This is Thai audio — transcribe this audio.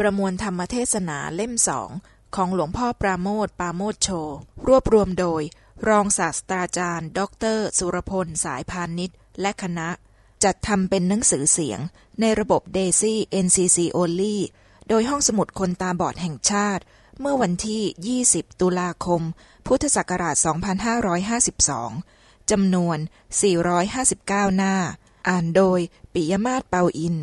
ประมวลธรรมเทศนาเล่มสองของหลวงพ่อปราโมทปราโมทโช รวบรวมโดย รองศาสตราจารย์ ดร สุรพล สายพานิชและคณะ จัดทำเป็นหนังสือเสียง ในระบบ DAISY NCC Only โดยห้องสมุดคนตาบอดแห่งชาติ เมื่อวันที่ 20 ตุลาคม พุทธศักราช 2552 จำนวน 459 หน้า อ่านโดยปิยมาศเปาอิน